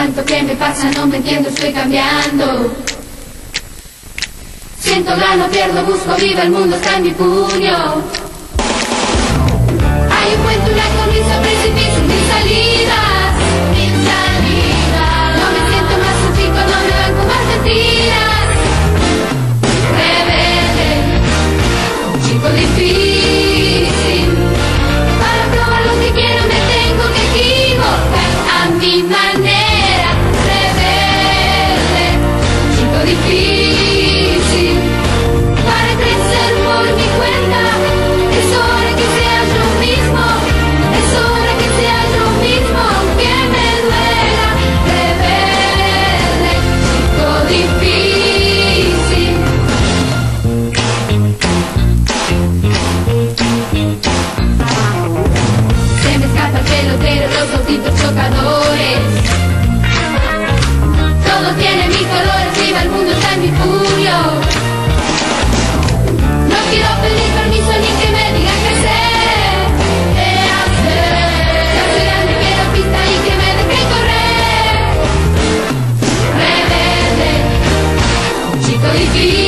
llanto que me pasa, no me entiendo, estoy cambiando. Siento, gano, pierdo, busco, viva, el mundo está en mi puño. colores. Todos tienen mis colores, viva el mundo, está en mi puño. No quiero pedir permiso ni que me digan qué hacer. ¿Qué hacer? Ya soy grande, quiero pista y que me dejen correr. Rebelde, chico difícil.